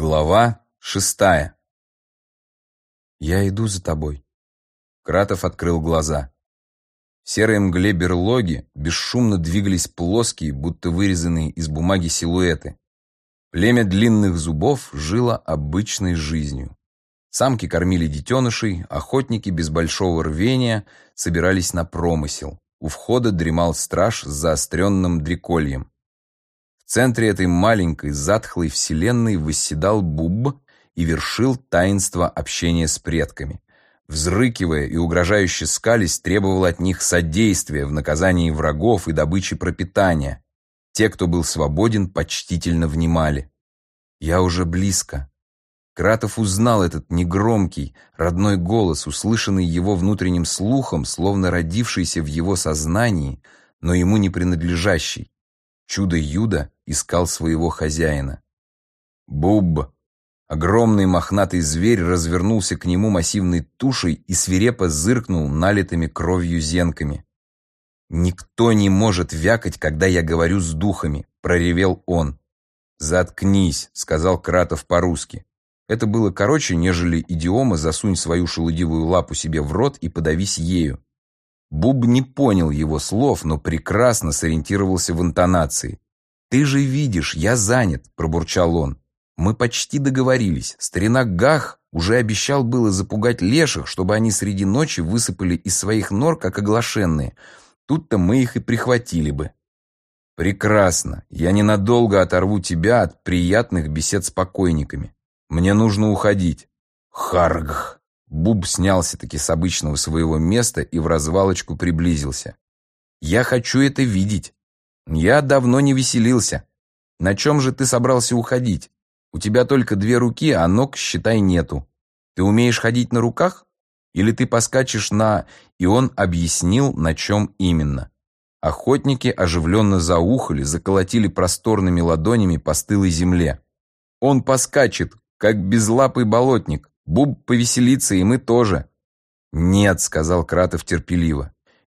Глава шестая. «Я иду за тобой». Кратов открыл глаза. В серой мгле берлоги бесшумно двигались плоские, будто вырезанные из бумаги силуэты. Племя длинных зубов жило обычной жизнью. Самки кормили детенышей, охотники без большого рвения собирались на промысел. У входа дремал страж с заостренным дрекольем. В центре этой маленькой, затхлой вселенной восседал Буб и вершил таинство общения с предками. Взрыкивая и угрожающе скались, требовал от них содействия в наказании врагов и добыче пропитания. Те, кто был свободен, почтительно внимали. «Я уже близко». Кратов узнал этот негромкий, родной голос, услышанный его внутренним слухом, словно родившийся в его сознании, но ему не принадлежащий. Чудо-юдо искал своего хозяина. Буб! Огромный мохнатый зверь развернулся к нему массивной тушей и свирепо зыркнул налитыми кровью зенками. «Никто не может вякать, когда я говорю с духами», — проревел он. «Заткнись», — сказал Кратов по-русски. Это было короче, нежели идиома «засунь свою шелудивую лапу себе в рот и подавись ею». Буб не понял его слов, но прекрасно сориентировался в интонации. «Ты же видишь, я занят», — пробурчал он. «Мы почти договорились. Старина Гах уже обещал было запугать леших, чтобы они среди ночи высыпали из своих нор, как оглашенные. Тут-то мы их и прихватили бы». «Прекрасно. Я ненадолго оторву тебя от приятных бесед с покойниками. Мне нужно уходить». «Харгх!» Буб снялся-таки с обычного своего места и в развалочку приблизился. «Я хочу это видеть. Я давно не веселился. На чем же ты собрался уходить? У тебя только две руки, а ног, считай, нету. Ты умеешь ходить на руках? Или ты поскачешь на...» И он объяснил, на чем именно. Охотники оживленно заухали, заколотили просторными ладонями по стылой земле. «Он поскачет, как безлапый болотник. Буб повеселится, и мы тоже». «Нет», — сказал Кратов терпеливо.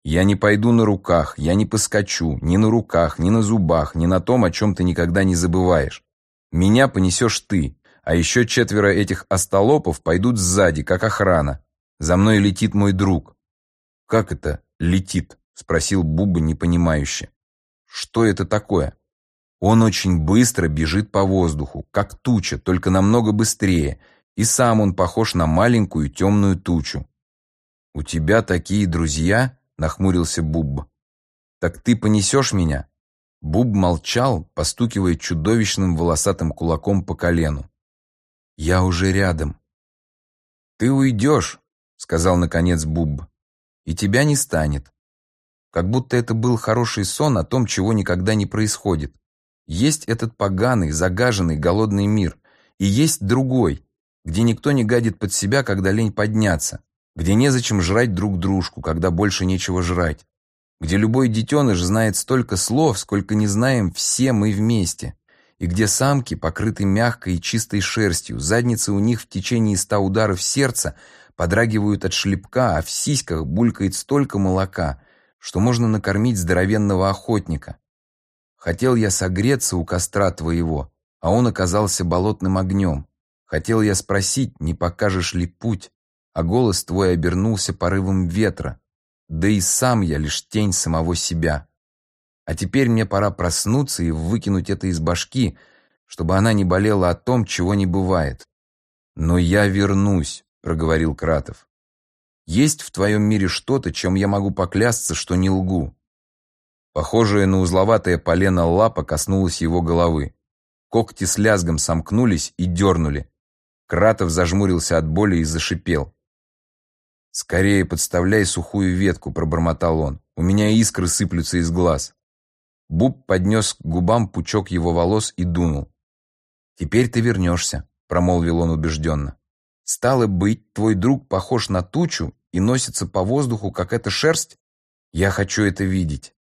«Я не пойду на руках, я не поскочу, ни на руках, ни на зубах, ни на том, о чем ты никогда не забываешь. Меня понесешь ты, а еще четверо этих остолопов пойдут сзади, как охрана. За мной летит мой друг». «Как это летит?» — спросил Буба непонимающе. «Что это такое?» «Он очень быстро бежит по воздуху, как туча, только намного быстрее, и сам он похож на маленькую темную тучу. «У тебя такие друзья?» — нахмурился Буб. «Так ты понесешь меня?» Буб молчал, постукивая чудовищным волосатым кулаком по колену. «Я уже рядом». «Ты уйдешь», — сказал наконец Буб, — «и тебя не станет». Как будто это был хороший сон о том, чего никогда не происходит. Есть этот поганый, загаженный, голодный мир, и есть другой, где никто не гадит под себя, когда лень подняться, где незачем жрать друг дружку, когда больше нечего жрать, где любой детеныш знает столько слов, сколько не знаем все мы вместе, и где самки покрыты мягкой и чистой шерстью, задницы у них в течение ста ударов сердца подрагивают от шлепка, а в сиськах булькает столько молока, что можно накормить здоровенного охотника. Хотел я согреться у костра твоего, а он оказался болотным огнем. Хотел я спросить, не покажешь ли путь, а голос твой обернулся порывом ветра, да и сам я лишь тень самого себя. А теперь мне пора проснуться и выкинуть это из башки, чтобы она не болела о том, чего не бывает. Но я вернусь, проговорил Кратов. Есть в твоем мире что-то, чем я могу поклясться, что не лгу. Похожая на узловатое полено лапа коснулась его головы. Когти с лязгом сомкнулись и дернули. Кратов зажмурился от боли и зашипел. «Скорее подставляй сухую ветку», — пробормотал он. «У меня искры сыплются из глаз». Буб поднес к губам пучок его волос и дунул. «Теперь ты вернешься», — промолвил он убежденно. «Стало быть, твой друг похож на тучу и носится по воздуху, как эта шерсть? Я хочу это видеть».